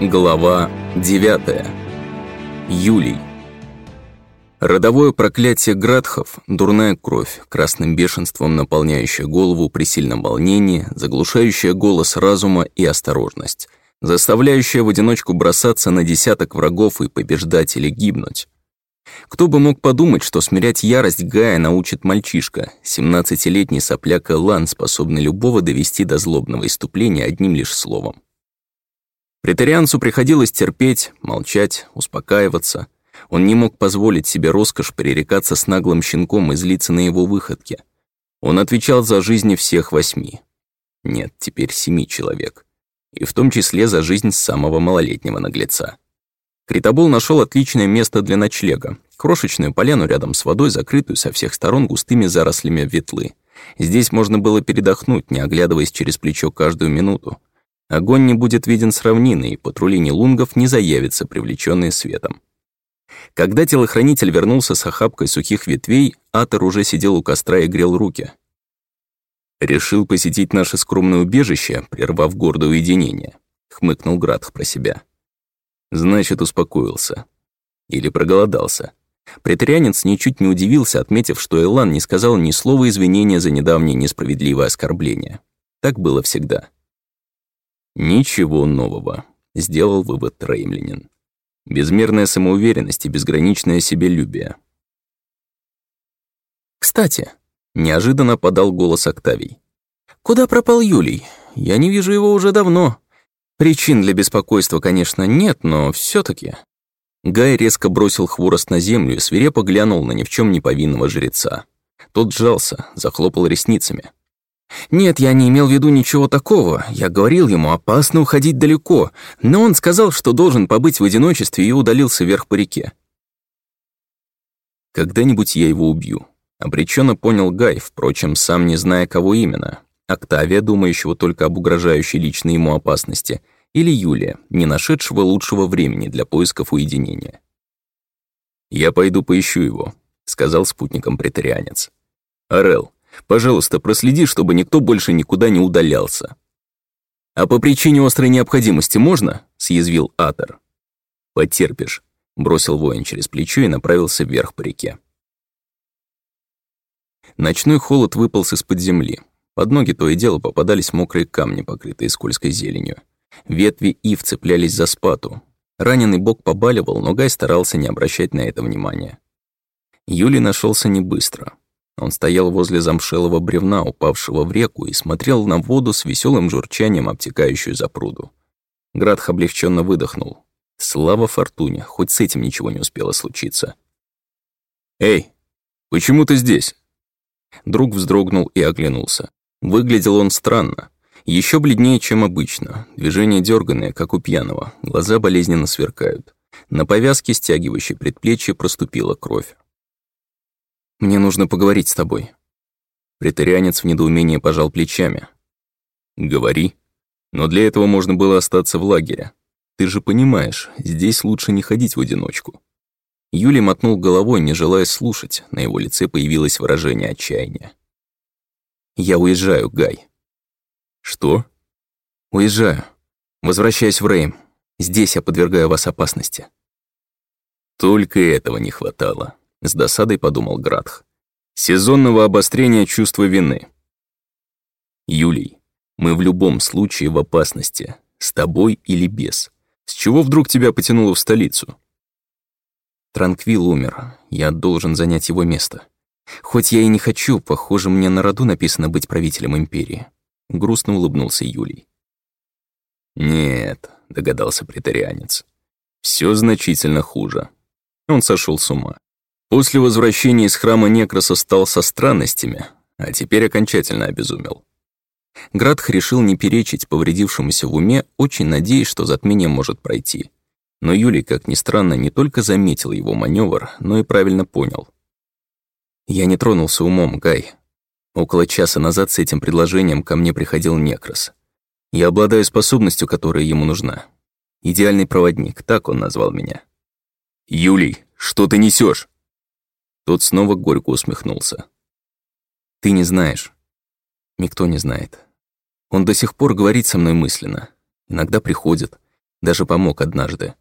Глава 9. Юлий. Родовое проклятие Градхов, дурная кровь, красным бешенством наполняющая голову при сильном волнении, заглушающая голос разума и осторожность, заставляющая в одиночку бросаться на десяток врагов и побеждать или гибнуть. Кто бы мог подумать, что смирять ярость Гая научит мальчишка, 17-летний сопляк Элан, способный любого довести до злобного иступления одним лишь словом. Претарианцу приходилось терпеть, молчать, успокаиваться. Он не мог позволить себе роскошь пререкаться с наглым щенком и злиться на его выходке. Он отвечал за жизни всех восьми. Нет, теперь семи человек. И в том числе за жизнь самого малолетнего наглеца. Критобол нашел отличное место для ночлега. Крошечную поляну рядом с водой, закрытую со всех сторон густыми зарослями ветлы. Здесь можно было передохнуть, не оглядываясь через плечо каждую минуту. Огонь не будет виден с равнины, и патрули нелунгов не заявятся, привлеченные светом. Когда телохранитель вернулся с охапкой сухих ветвей, Атор уже сидел у костра и грел руки. «Решил посетить наше скромное убежище, прервав гордое уединение», — хмыкнул Градх про себя. «Значит, успокоился. Или проголодался». Претарианец ничуть не удивился, отметив, что Элан не сказал ни слова извинения за недавнее несправедливое оскорбление. Так было всегда. Ничего нового, сделал вывод Реймлинин. Безмерная самоуверенность и безграничное себелюбие. «Кстати», — неожиданно подал голос Октавий. «Куда пропал Юлий? Я не вижу его уже давно. Причин для беспокойства, конечно, нет, но все таки Гай резко бросил хворост на землю и свирепо глянул на ни в чем не повинного жреца. Тот сжался, захлопал ресницами. «Нет, я не имел в виду ничего такого. Я говорил ему, опасно уходить далеко, но он сказал, что должен побыть в одиночестве и удалился вверх по реке». «Когда-нибудь я его убью», — обреченно понял Гай, впрочем, сам не зная, кого именно. Октавия, думающего только об угрожающей лично ему опасности, или Юлия, не нашедшего лучшего времени для поисков уединения. «Я пойду поищу его», — сказал спутником претарианец. «Орел, Пожалуйста, проследи, чтобы никто больше никуда не удалялся». «А по причине острой необходимости можно?» — съязвил Атор. «Потерпишь», — бросил воин через плечо и направился вверх по реке. Ночной холод выполз из-под земли. Под ноги то и дело попадались мокрые камни, покрытые скользкой зеленью. Ветви ив цеплялись за спату. Раненый бок побаливал, но Гай старался не обращать на это внимания. Юлий нашелся не быстро. Он стоял возле замшелого бревна, упавшего в реку, и смотрел на воду с веселым журчанием, обтекающую за пруду. Градх облегченно выдохнул. Слава фортуне, хоть с этим ничего не успело случиться. «Эй, почему ты здесь?» Друг вздрогнул и оглянулся. Выглядел он странно. Еще бледнее, чем обычно. Движения дерганные, как у пьяного. Глаза болезненно сверкают. На повязке, стягивающей предплечье, проступила кровь. Мне нужно поговорить с тобой». Претарианец в недоумении пожал плечами. «Говори. Но для этого можно было остаться в лагере. Ты же понимаешь, здесь лучше не ходить в одиночку». Юлий мотнул головой, не желая слушать. На его лице появилось выражение отчаяния. «Я уезжаю, Гай». «Что?» «Уезжаю. Возвращаюсь в Рейм. Здесь я подвергаю вас опасности». Только этого не хватало. С досадой подумал Градх. Сезонного обострения чувства вины. Юлий, мы в любом случае в опасности. С тобой или без. С чего вдруг тебя потянуло в столицу? Транквил умер. Я должен занять его место. Хоть я и не хочу, похоже, мне на роду написано быть правителем империи. Грустно улыбнулся Юлий. Нет, догадался претарианец. Все значительно хуже. Он сошел с ума. После возвращения из храма Некроса стал со странностями, а теперь окончательно обезумел. Градх решил не перечить повредившемуся в уме, очень надеясь, что затмение может пройти. Но Юлий, как ни странно, не только заметил его маневр, но и правильно понял. Я не тронулся умом, Гай. Около часа назад с этим предложением ко мне приходил Некрос. Я обладаю способностью, которая ему нужна. Идеальный проводник, так он назвал меня. «Юлий, что ты несешь? Тот снова горько усмехнулся. «Ты не знаешь. Никто не знает. Он до сих пор говорит со мной мысленно. Иногда приходит. Даже помог однажды.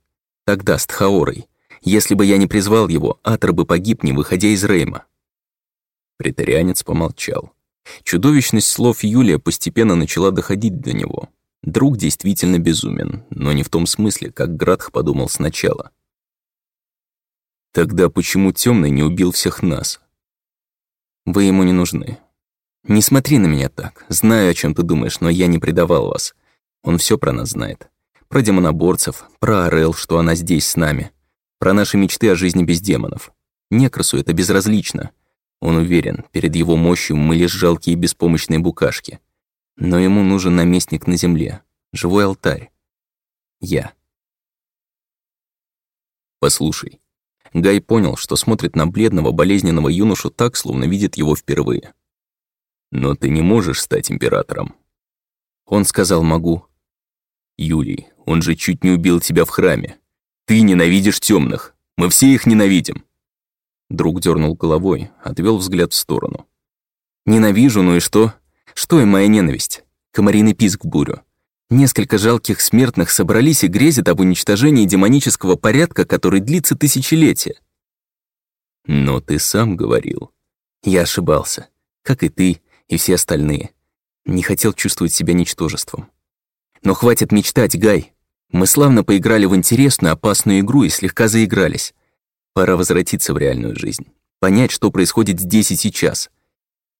Тогда, с Тхаорой. Если бы я не призвал его, Атор бы погиб, не выходя из Рейма. Претарианец помолчал. Чудовищность слов Юлия постепенно начала доходить до него. Друг действительно безумен, но не в том смысле, как Градх подумал сначала. Тогда почему Темный не убил всех нас? Вы ему не нужны. Не смотри на меня так. Знаю, о чем ты думаешь, но я не предавал вас. Он все про нас знает. Про демоноборцев, про Орел, что она здесь с нами. Про наши мечты о жизни без демонов. Некрасу это безразлично. Он уверен, перед его мощью мы лишь жалкие беспомощные букашки. Но ему нужен наместник на земле, живой алтарь. Я. Послушай. Гай понял, что смотрит на бледного, болезненного юношу так, словно видит его впервые. Но ты не можешь стать императором. Он сказал «могу». Юлий, он же чуть не убил тебя в храме. Ты ненавидишь темных. Мы все их ненавидим. Друг дернул головой, отвел взгляд в сторону. Ненавижу, ну и что? Что и моя ненависть? Комариный писк в бурю. Несколько жалких смертных собрались и грезят об уничтожении демонического порядка, который длится тысячелетия. Но ты сам говорил. Я ошибался. Как и ты, и все остальные. Не хотел чувствовать себя ничтожеством. Но хватит мечтать, Гай. Мы славно поиграли в интересную, опасную игру и слегка заигрались. Пора возвратиться в реальную жизнь. Понять, что происходит здесь и сейчас.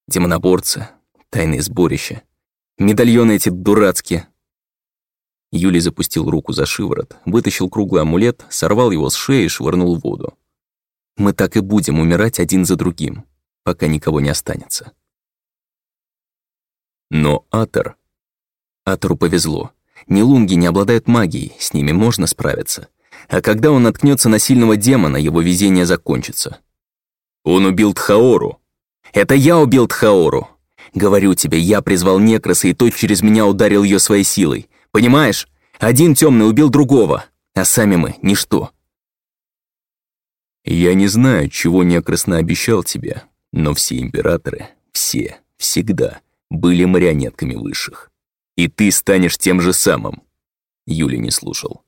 Демоноборцы, Тайные сборища. Медальоны эти дурацкие. Юлий запустил руку за шиворот, вытащил круглый амулет, сорвал его с шеи и швырнул в воду. Мы так и будем умирать один за другим, пока никого не останется. Но Атор... Атору повезло. Нелунги не обладают магией, с ними можно справиться. А когда он наткнется на сильного демона, его везение закончится. Он убил Тхаору. Это я убил Тхаору. Говорю тебе, я призвал Некроса, и тот через меня ударил ее своей силой. Понимаешь? Один темный убил другого, а сами мы — ничто. Я не знаю, чего Некрос наобещал тебе, но все императоры, все, всегда, были марионетками высших. И ты станешь тем же самым. Юля не слушал.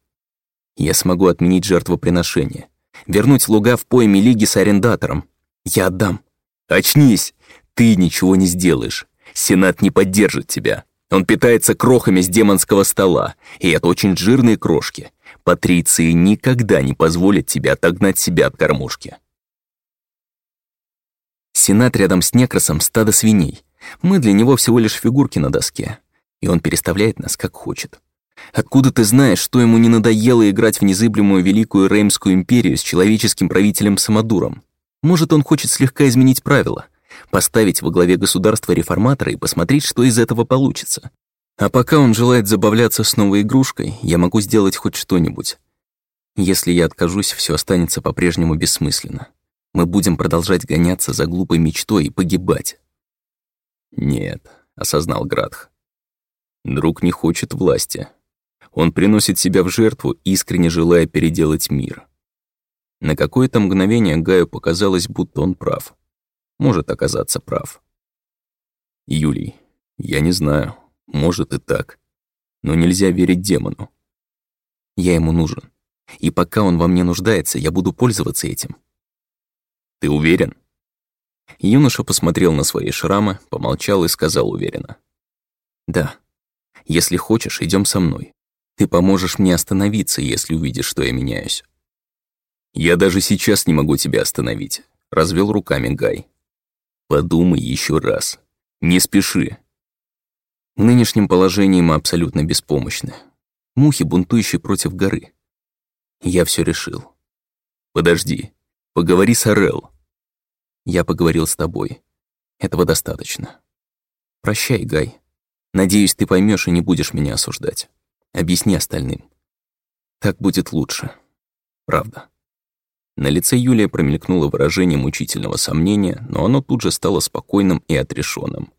Я смогу отменить жертвоприношение, вернуть луга в пойме лиги с арендатором. Я отдам. Очнись! Ты ничего не сделаешь. Сенат не поддержит тебя. Он питается крохами с демонского стола, и это очень жирные крошки. Патриции никогда не позволят тебе отогнать себя от кормушки. Сенат рядом с Некросом стадо свиней. Мы для него всего лишь фигурки на доске. И он переставляет нас как хочет. Откуда ты знаешь, что ему не надоело играть в незыблемую великую Реймскую империю с человеческим правителем Самодуром? Может, он хочет слегка изменить правила — поставить во главе государства реформатора и посмотреть, что из этого получится. А пока он желает забавляться с новой игрушкой, я могу сделать хоть что-нибудь. Если я откажусь, все останется по-прежнему бессмысленно. Мы будем продолжать гоняться за глупой мечтой и погибать. Нет, осознал Градх. Друг не хочет власти. Он приносит себя в жертву, искренне желая переделать мир. На какое-то мгновение Гаю показалось, будто он прав может оказаться прав. Юлий, я не знаю, может и так, но нельзя верить демону. Я ему нужен, и пока он во мне нуждается, я буду пользоваться этим. Ты уверен? Юноша посмотрел на свои шрамы, помолчал и сказал уверенно. Да. Если хочешь, идем со мной. Ты поможешь мне остановиться, если увидишь, что я меняюсь. Я даже сейчас не могу тебя остановить, развел руками Гай. Подумай еще раз. Не спеши. В нынешнем положении мы абсолютно беспомощны. Мухи, бунтующие против горы. Я все решил. Подожди. Поговори с Орел. Я поговорил с тобой. Этого достаточно. Прощай, Гай. Надеюсь, ты поймешь и не будешь меня осуждать. Объясни остальным. Так будет лучше. Правда. На лице Юлия промелькнуло выражение мучительного сомнения, но оно тут же стало спокойным и отрешенным.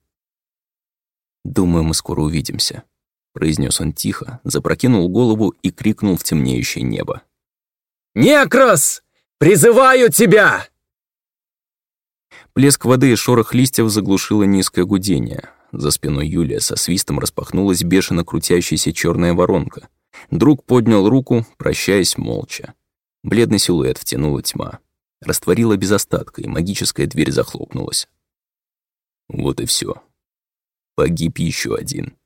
«Думаю, мы скоро увидимся», — произнес он тихо, запрокинул голову и крикнул в темнеющее небо. «Некрос! Призываю тебя!» Плеск воды и шорох листьев заглушило низкое гудение. За спиной Юлия со свистом распахнулась бешено крутящаяся черная воронка. Друг поднял руку, прощаясь молча. Бледный силуэт втянула тьма. Растворила без остатка, и магическая дверь захлопнулась. Вот и все. Погиб еще один.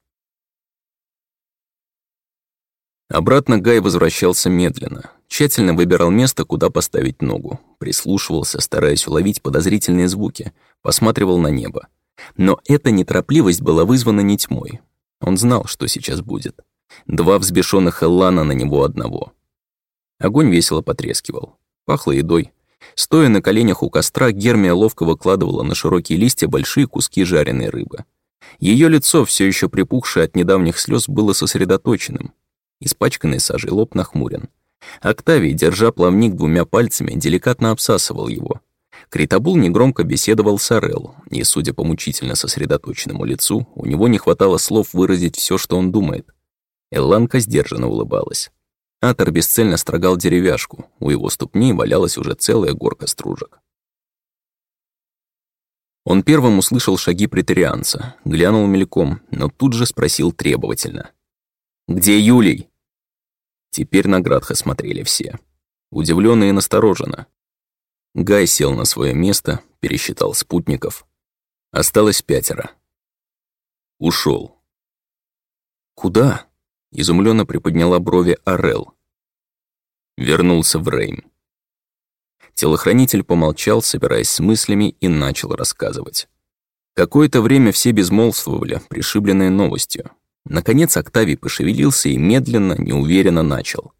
Обратно Гай возвращался медленно, тщательно выбирал место, куда поставить ногу, прислушивался, стараясь уловить подозрительные звуки, посматривал на небо. Но эта неторопливость была вызвана не тьмой. Он знал, что сейчас будет. Два взбешенных Эллана на него одного. Огонь весело потрескивал. Пахло едой. Стоя на коленях у костра, Гермия ловко выкладывала на широкие листья большие куски жареной рыбы. Ее лицо, все еще припухшее от недавних слез, было сосредоточенным. Испачканный сажей лоб нахмурен. Октавий, держа плавник двумя пальцами, деликатно обсасывал его. Критабул негромко беседовал с Орел, и, судя по мучительно сосредоточенному лицу, у него не хватало слов выразить все, что он думает. Элланка сдержанно улыбалась. Атор бесцельно строгал деревяшку, у его ступней валялась уже целая горка стружек. Он первым услышал шаги претерианца, глянул мельком, но тут же спросил требовательно. «Где Юлий?» Теперь на Градха смотрели все. Удивлённо и настороженно. Гай сел на свое место, пересчитал спутников. Осталось пятеро. Ушел. «Куда?» — изумленно приподняла брови Орел. Вернулся в Рейм. Телохранитель помолчал, собираясь с мыслями, и начал рассказывать. Какое-то время все безмолвствовали, пришибленные новостью. Наконец Октавий пошевелился и медленно, неуверенно начал.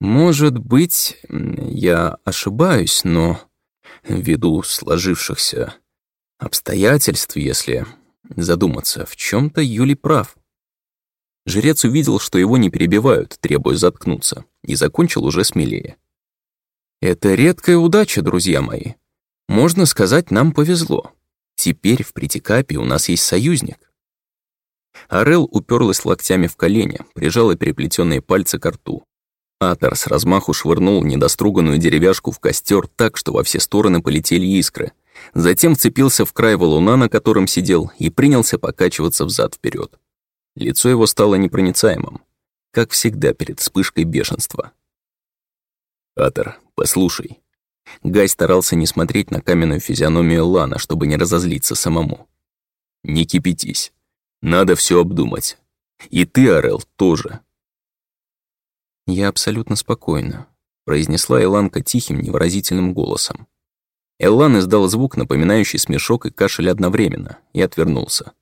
«Может быть, я ошибаюсь, но ввиду сложившихся обстоятельств, если задуматься, в чем то Юлий прав». Жрец увидел, что его не перебивают, требуя заткнуться, и закончил уже смелее. «Это редкая удача, друзья мои. Можно сказать, нам повезло. Теперь в Притикапе у нас есть союзник. Арел уперлась локтями в колени, прижала переплетенные пальцы к рту. Атор с размаху швырнул недоструганную деревяшку в костер так, что во все стороны полетели искры. Затем вцепился в край валуна, на котором сидел, и принялся покачиваться взад вперед. Лицо его стало непроницаемым, как всегда перед вспышкой бешенства. «Атор, послушай». Гай старался не смотреть на каменную физиономию Лана, чтобы не разозлиться самому. «Не кипятись. Надо все обдумать. И ты, Орел, тоже. Я абсолютно спокойна, произнесла Эланка тихим, невыразительным голосом. Эллан издал звук, напоминающий смешок и кашель одновременно, и отвернулся.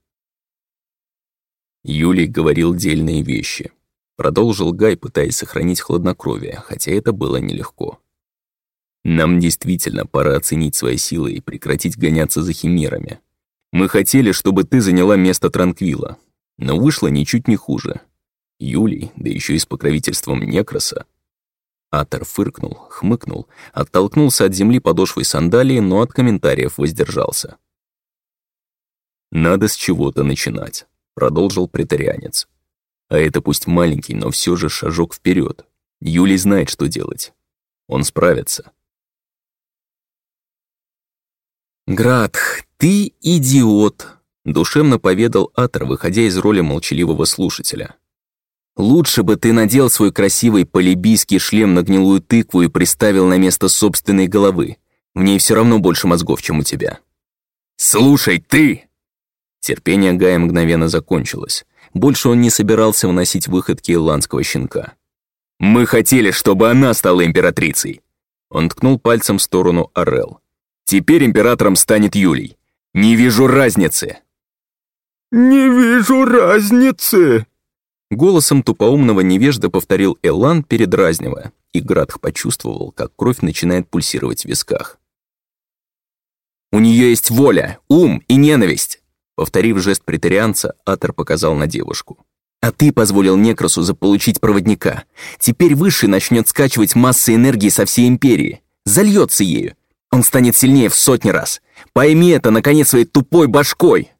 Юлий говорил дельные вещи. Продолжил Гай, пытаясь сохранить хладнокровие, хотя это было нелегко. Нам действительно пора оценить свои силы и прекратить гоняться за химерами. Мы хотели, чтобы ты заняла место Транквила, но вышло ничуть не хуже. Юлий, да еще и с покровительством Некроса. Атор фыркнул, хмыкнул, оттолкнулся от земли подошвой сандалии, но от комментариев воздержался. «Надо с чего-то начинать», — продолжил претарианец. «А это пусть маленький, но все же шажок вперед. Юлий знает, что делать. Он справится». «Градх, ты идиот!» — душевно поведал Атор, выходя из роли молчаливого слушателя. «Лучше бы ты надел свой красивый полибийский шлем на гнилую тыкву и приставил на место собственной головы. В ней все равно больше мозгов, чем у тебя». «Слушай, ты!» Терпение Гая мгновенно закончилось. Больше он не собирался вносить выходки ирландского щенка. «Мы хотели, чтобы она стала императрицей!» Он ткнул пальцем в сторону Орел. Теперь императором станет Юлий. Не вижу разницы». «Не вижу разницы!» Голосом тупоумного невежда повторил Элан, передразнивая, и Градх почувствовал, как кровь начинает пульсировать в висках. «У нее есть воля, ум и ненависть!» Повторив жест претарианца, Атор показал на девушку. «А ты позволил Некросу заполучить проводника. Теперь Высший начнет скачивать массы энергии со всей Империи. Зальется ею. Он станет сильнее в сотни раз. Пойми это, наконец, своей тупой башкой!»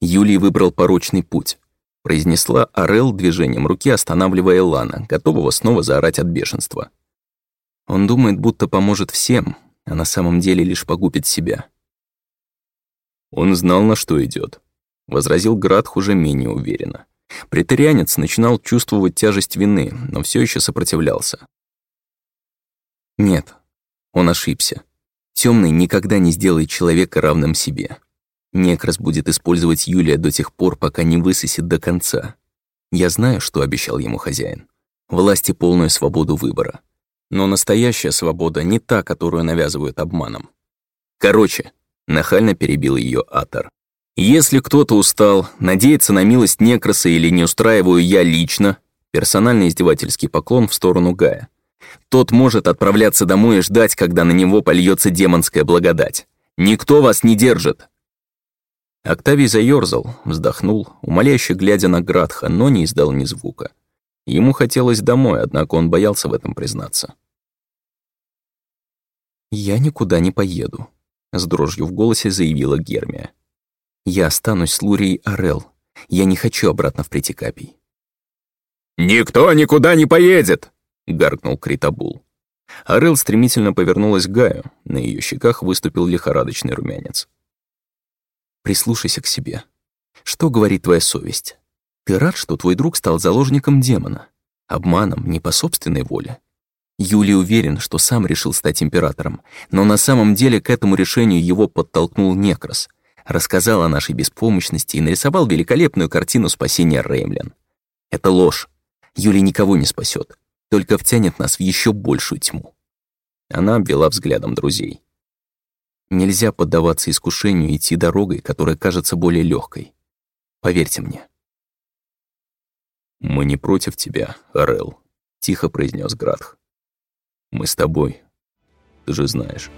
Юлий выбрал порочный путь. Произнесла Орел движением руки, останавливая Лана, готового снова заорать от бешенства. Он думает, будто поможет всем, а на самом деле лишь погубит себя. Он знал, на что идет. Возразил Градх уже менее уверенно. Претарианец начинал чувствовать тяжесть вины, но все еще сопротивлялся. Нет, он ошибся. Темный никогда не сделает человека равным себе. Некрас будет использовать Юлия до тех пор, пока не высосет до конца. Я знаю, что обещал ему хозяин. Власть и полную свободу выбора. Но настоящая свобода не та, которую навязывают обманом. Короче, нахально перебил ее Атор. Если кто-то устал, надеется на милость Некраса или не устраиваю я лично, персональный издевательский поклон в сторону Гая. Тот может отправляться домой и ждать, когда на него польется демонская благодать. Никто вас не держит. Октавий заёрзал, вздохнул, умоляюще глядя на Градха, но не издал ни звука. Ему хотелось домой, однако он боялся в этом признаться. «Я никуда не поеду», — с дрожью в голосе заявила Гермия. «Я останусь с Лурией Орел. Я не хочу обратно в Притикапий». «Никто никуда не поедет!» — гаркнул Критабул. Орел стремительно повернулась к Гаю, на ее щеках выступил лихорадочный румянец. «Прислушайся к себе. Что говорит твоя совесть? Ты рад, что твой друг стал заложником демона? Обманом, не по собственной воле. Юлий уверен, что сам решил стать императором, но на самом деле к этому решению его подтолкнул Некрос, рассказал о нашей беспомощности и нарисовал великолепную картину спасения Реймлян. Это ложь. Юлий никого не спасет только втянет нас в еще большую тьму. Она обвела взглядом друзей. Нельзя поддаваться искушению идти дорогой, которая кажется более легкой. Поверьте мне. «Мы не против тебя, Орел», — тихо произнес Градх. «Мы с тобой, ты же знаешь».